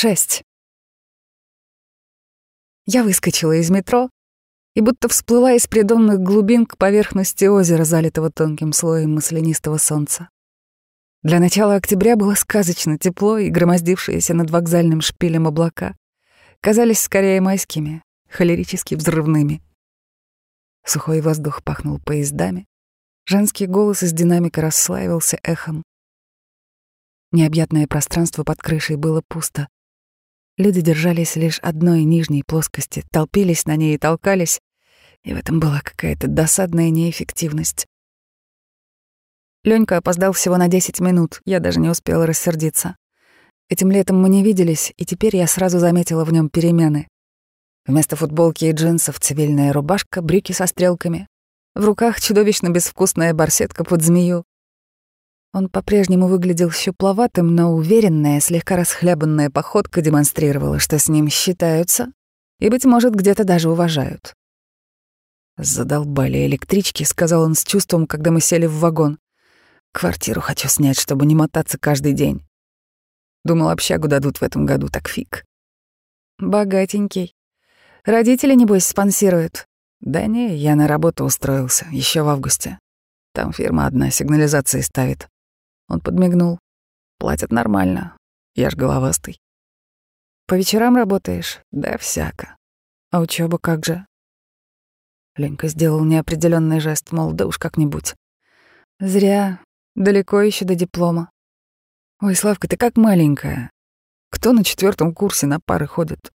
Шесть. Я выскочила из метро и будто всплыла из придонных глубин к поверхности озера, залитого тонким слоем маслянистого солнца. Для начала октября было сказочно тепло, и громоздившиеся над вокзальным шпилем облака казались скорее майскими, холерически взрывными. Сухой воздух пахнул поездами, женский голос из динамика расслаивался эхом. Необъятное пространство под крышей было пусто. Люди держались лишь одной нижней плоскости, толпились на ней и толкались, и в этом была какая-то досадная неэффективность. Лёнька опоздал всего на 10 минут, я даже не успела рассердиться. Этим летом мы не виделись, и теперь я сразу заметила в нем перемены. Вместо футболки и джинсов цивильная рубашка, брюки со стрелками. В руках чудовищно безвкусная барсетка под змею. Он по-прежнему выглядел щупловатым, но уверенная, слегка расхлябанная походка демонстрировала, что с ним считаются и, быть может, где-то даже уважают. «Задолбали электрички», — сказал он с чувством, когда мы сели в вагон. «Квартиру хочу снять, чтобы не мотаться каждый день. Думал, общагу дадут в этом году, так фиг». «Богатенький. Родители, небось, спонсируют?» «Да не, я на работу устроился, еще в августе. Там фирма одна сигнализации ставит». Он подмигнул. «Платят нормально. Я ж головастый». «По вечерам работаешь?» «Да всяко». «А учеба как же?» Ленька сделал неопределенный жест, мол, да уж как-нибудь. Зря. Далеко еще до диплома. Ой, Славка, ты как маленькая. Кто на четвертом курсе на пары ходит?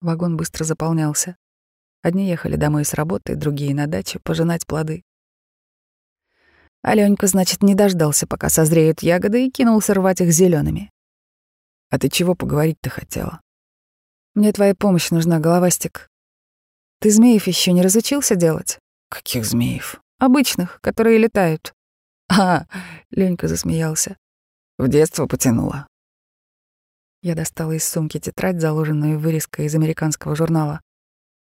Вагон быстро заполнялся. Одни ехали домой с работы, другие на дачу пожинать плоды. Алёнька, значит, не дождался, пока созреют ягоды, и кинулся рвать их зелеными. «А ты чего поговорить-то хотела?» «Мне твоя помощь нужна, головастик. Ты змеев еще не разучился делать? Каких змеев? Обычных, которые летают. А, Ленька засмеялся. В детство потянула. Я достала из сумки тетрадь, заложенную вырезкой из американского журнала.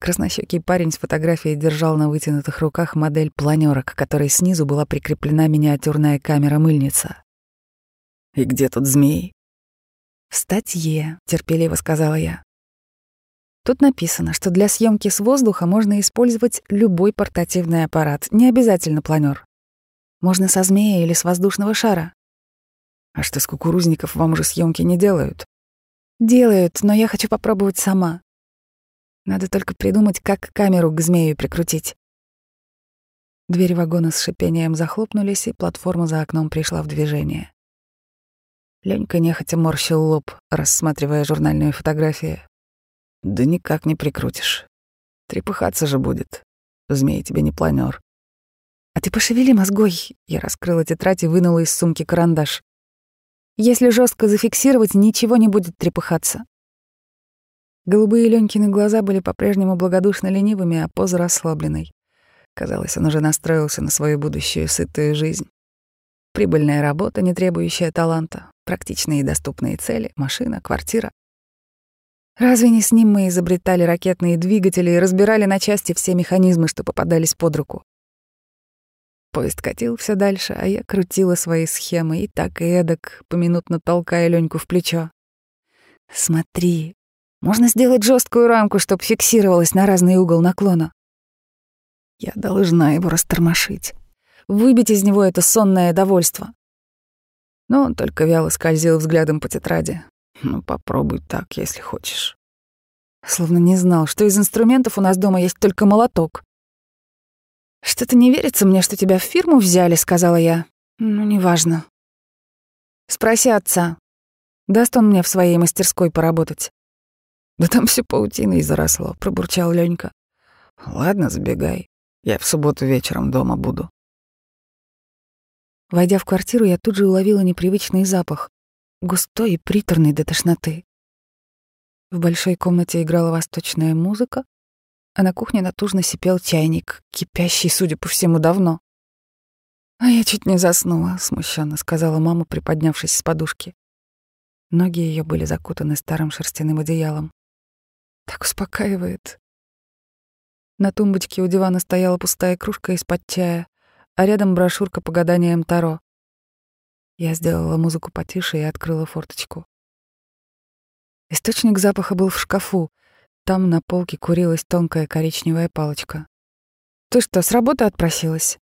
Краснощекий парень с фотографией держал на вытянутых руках модель планера, к которой снизу была прикреплена миниатюрная камера-мыльница. «И где тут змеи?» «В статье», — терпеливо сказала я. Тут написано, что для съемки с воздуха можно использовать любой портативный аппарат, не обязательно планер. Можно со змея или с воздушного шара. А что с кукурузников вам уже съемки не делают? Делают, но я хочу попробовать сама. Надо только придумать, как камеру к змею прикрутить. Двери вагона с шипением захлопнулись, и платформа за окном пришла в движение. Ленька нехотя морщил лоб, рассматривая журнальную фотографию. Да никак не прикрутишь. Трепыхаться же будет. Змей тебе не планер. А ты пошевели мозгой. Я раскрыла тетрадь и вынула из сумки карандаш. Если жестко зафиксировать, ничего не будет трепыхаться. Голубые Ленькины глаза были по-прежнему благодушно ленивыми, а поза расслабленной. Казалось, он уже настроился на свою будущую сытую жизнь. Прибыльная работа, не требующая таланта, практичные и доступные цели, машина, квартира. Разве не с ним мы изобретали ракетные двигатели и разбирали на части все механизмы, что попадались под руку? Поезд катил все дальше, а я крутила свои схемы и так и эдак, поминутно толкая Леньку в плечо. «Смотри, можно сделать жесткую рамку, чтобы фиксировалась на разный угол наклона. Я должна его растормошить, выбить из него это сонное довольство». Но он только вяло скользил взглядом по тетради, ну, попробуй так, если хочешь. Словно не знал, что из инструментов у нас дома есть только молоток. «Что-то не верится мне, что тебя в фирму взяли», — сказала я. «Ну, неважно». «Спроси отца. Даст он мне в своей мастерской поработать?» «Да там все паутиной заросло», — пробурчал Ленька. «Ладно, забегай. Я в субботу вечером дома буду». Войдя в квартиру, я тут же уловила непривычный запах густой и приторный до тошноты. В большой комнате играла восточная музыка, а на кухне натужно сипел чайник, кипящий, судя по всему, давно. «А я чуть не заснула», — смущенно сказала мама, приподнявшись с подушки. Ноги ее были закутаны старым шерстяным одеялом. Так успокаивает. На тумбочке у дивана стояла пустая кружка из-под чая, а рядом брошюрка по гаданиям Таро. Я сделала музыку потише и открыла форточку. Источник запаха был в шкафу. Там на полке курилась тонкая коричневая палочка. «Ты что, с работы отпросилась?»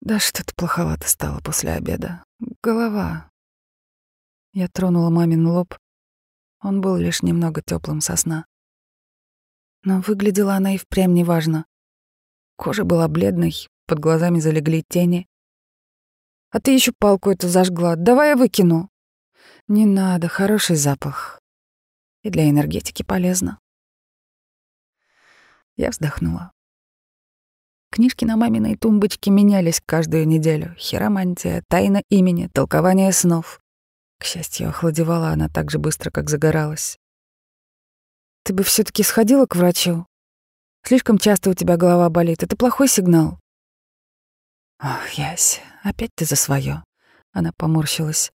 «Да что-то плоховато стало после обеда. Голова». Я тронула мамин лоб. Он был лишь немного теплым сосна. Но выглядела она и впрямь неважно. Кожа была бледной, под глазами залегли тени. «А ты еще палку эту зажгла. Давай я выкину». «Не надо, хороший запах. И для энергетики полезно». Я вздохнула. Книжки на маминой тумбочке менялись каждую неделю. Хиромантия, тайна имени, толкование снов. К счастью, охладевала она так же быстро, как загоралась. «Ты бы все таки сходила к врачу? Слишком часто у тебя голова болит. Это плохой сигнал». «Ох, Ясь, опять ты за свое. Она поморщилась.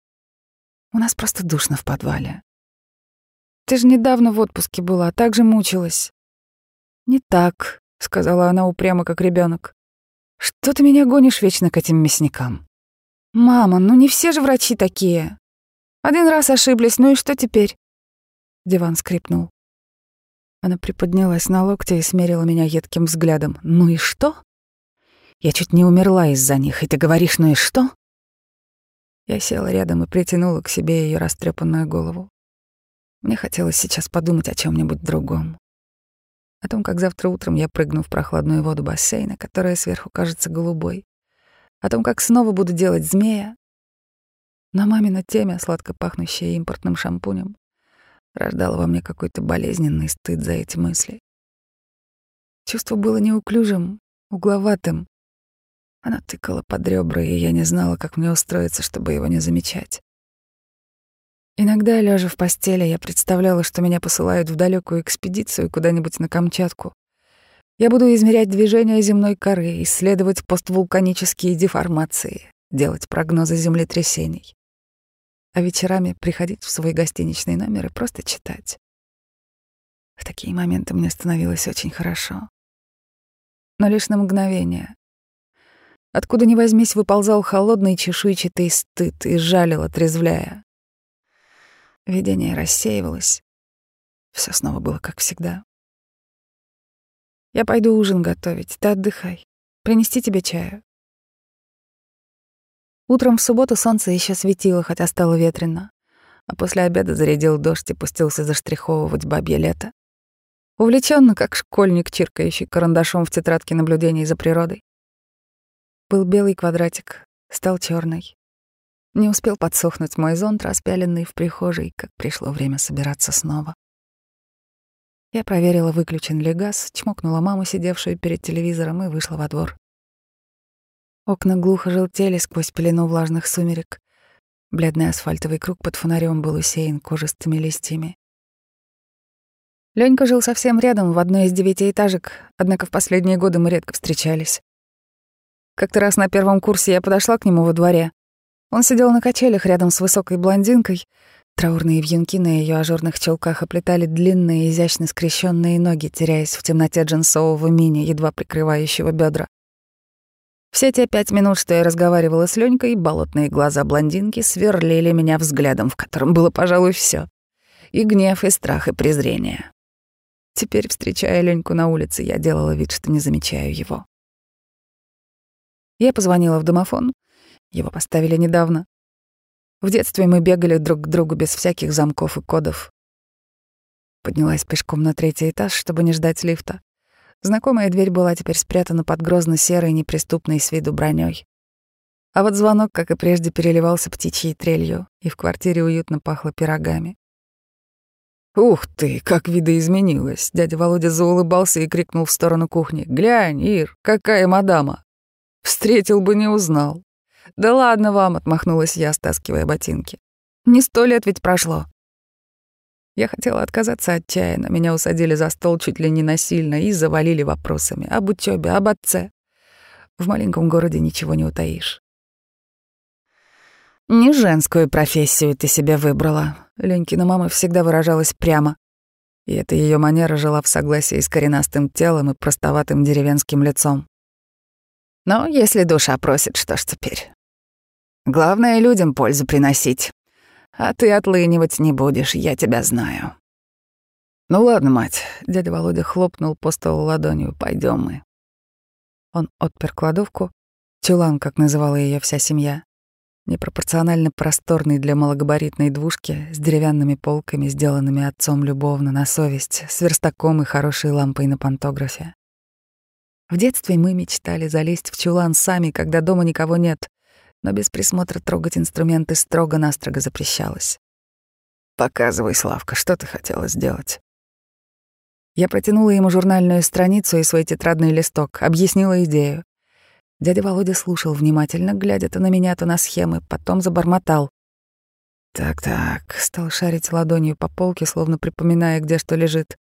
«У нас просто душно в подвале. Ты же недавно в отпуске была, так же мучилась». «Не так», — сказала она упрямо, как ребенок. «Что ты меня гонишь вечно к этим мясникам?» «Мама, ну не все же врачи такие. Один раз ошиблись, ну и что теперь?» Диван скрипнул. Она приподнялась на локте и смерила меня едким взглядом. «Ну и что?» «Я чуть не умерла из-за них, и ты говоришь, ну и что?» Я села рядом и притянула к себе ее растрепанную голову. Мне хотелось сейчас подумать о чем нибудь другом. О том, как завтра утром я прыгну в прохладную воду бассейна, которая сверху кажется голубой. О том, как снова буду делать змея. На мамина теме, сладко пахнущая импортным шампунем, рождала во мне какой-то болезненный стыд за эти мысли. Чувство было неуклюжим, угловатым. Она тыкала под ребра, и я не знала, как мне устроиться, чтобы его не замечать. Иногда, лежа в постели, я представляла, что меня посылают в далекую экспедицию куда-нибудь на Камчатку. Я буду измерять движение земной коры, исследовать поствулканические деформации, делать прогнозы землетрясений а вечерами приходить в свой гостиничный номер и просто читать. В такие моменты мне становилось очень хорошо. Но лишь на мгновение. Откуда ни возьмись, выползал холодный чешуйчатый стыд и жалил, отрезвляя. Видение рассеивалось. Все снова было как всегда. «Я пойду ужин готовить, ты отдыхай. Принести тебе чаю?» Утром в субботу солнце еще светило, хотя стало ветрено. А после обеда зарядил дождь и пустился заштриховывать бабье лето. Увлеченно, как школьник, чиркающий карандашом в тетрадке наблюдений за природой. Был белый квадратик, стал черный. Не успел подсохнуть мой зонт, распяленный в прихожей, как пришло время собираться снова. Я проверила, выключен ли газ, чмокнула маму, сидевшую перед телевизором, и вышла во двор. Окна глухо желтели сквозь пелену влажных сумерек. Бледный асфальтовый круг под фонарем был усеян кожистыми листьями. Ленька жил совсем рядом, в одной из девятиэтажек, однако в последние годы мы редко встречались. Как-то раз на первом курсе я подошла к нему во дворе. Он сидел на качелях рядом с высокой блондинкой. Траурные вьюнки на ее ажурных челках оплетали длинные, изящно скрещенные ноги, теряясь в темноте джинсового мини, едва прикрывающего бедра. Все те пять минут, что я разговаривала с Ленькой, болотные глаза блондинки сверлили меня взглядом, в котором было, пожалуй, все: И гнев, и страх, и презрение. Теперь, встречая Леньку на улице, я делала вид, что не замечаю его. Я позвонила в домофон. Его поставили недавно. В детстве мы бегали друг к другу без всяких замков и кодов. Поднялась пешком на третий этаж, чтобы не ждать лифта. Знакомая дверь была теперь спрятана под грозно-серой, неприступной с виду броней. А вот звонок, как и прежде, переливался птичьей трелью, и в квартире уютно пахло пирогами. «Ух ты, как видоизменилась!» Дядя Володя заулыбался и крикнул в сторону кухни. «Глянь, Ир, какая мадама!» «Встретил бы, не узнал». «Да ладно вам», — отмахнулась я, стаскивая ботинки. «Не сто лет ведь прошло». Я хотела отказаться от чая, но меня усадили за стол чуть ли не насильно и завалили вопросами об учебе, об отце. В маленьком городе ничего не утаишь. «Не женскую профессию ты себе выбрала», — Ленькина мама всегда выражалась прямо. И эта ее манера жила в согласии с коренастым телом и простоватым деревенским лицом. «Но если душа просит, что ж теперь? Главное — людям пользу приносить. А ты отлынивать не будешь, я тебя знаю. Ну ладно, мать, дядя Володя хлопнул по столу ладонью. Пойдем мы. Он отпер кладовку, чулан, как называла ее вся семья, непропорционально просторный для малогабаритной двушки с деревянными полками, сделанными отцом любовно на совесть, с верстаком и хорошей лампой на пантографе. В детстве мы мечтали залезть в чулан сами, когда дома никого нет, но без присмотра трогать инструменты строго-настрого запрещалось. «Показывай, Славка, что ты хотела сделать?» Я протянула ему журнальную страницу и свой тетрадный листок, объяснила идею. Дядя Володя слушал внимательно, глядя то на меня, то на схемы, потом забормотал. «Так-так», — стал шарить ладонью по полке, словно припоминая, где что лежит.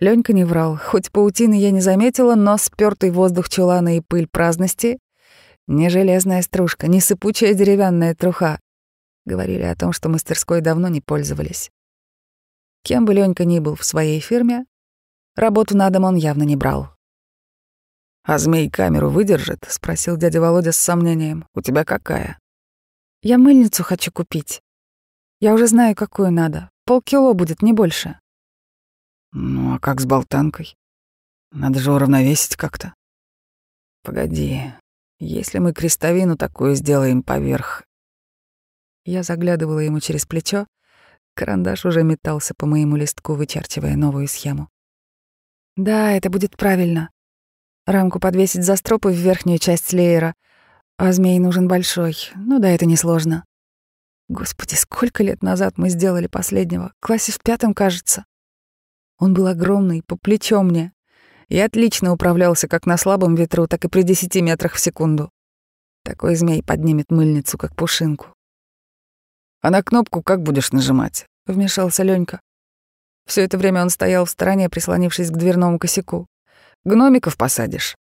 Лёнька не врал, хоть паутины я не заметила, но спёртый воздух чулана и пыль праздности — не железная стружка, не сыпучая деревянная труха. Говорили о том, что мастерской давно не пользовались. Кем бы Лёнька ни был в своей фирме, работу на дом он явно не брал. «А змей камеру выдержит?» — спросил дядя Володя с сомнением. «У тебя какая?» «Я мыльницу хочу купить. Я уже знаю, какую надо. Полкило будет, не больше». «Ну, а как с болтанкой? Надо же уравновесить как-то». «Погоди, если мы крестовину такую сделаем поверх...» Я заглядывала ему через плечо, Карандаш уже метался по моему листку, вычерчивая новую схему. Да, это будет правильно. Рамку подвесить за стропы в верхнюю часть леера, а змей нужен большой. Ну да, это несложно. Господи, сколько лет назад мы сделали последнего? Классе в пятом, кажется. Он был огромный, по плечо мне. И отлично управлялся как на слабом ветру, так и при десяти метрах в секунду. Такой змей поднимет мыльницу, как пушинку. А на кнопку как будешь нажимать? Вмешался Ленька. Все это время он стоял в стороне, прислонившись к дверному косяку. Гномиков посадишь.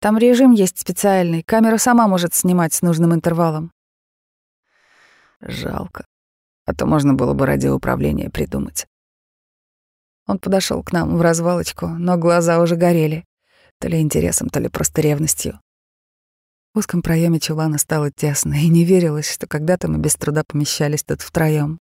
Там режим есть специальный, камера сама может снимать с нужным интервалом. Жалко. А то можно было бы радиоуправление придумать. Он подошел к нам в развалочку, но глаза уже горели. То ли интересом, то ли просто ревностью. В узком проеме чулана стало тесно, и не верилось, что когда-то мы без труда помещались тут втроем.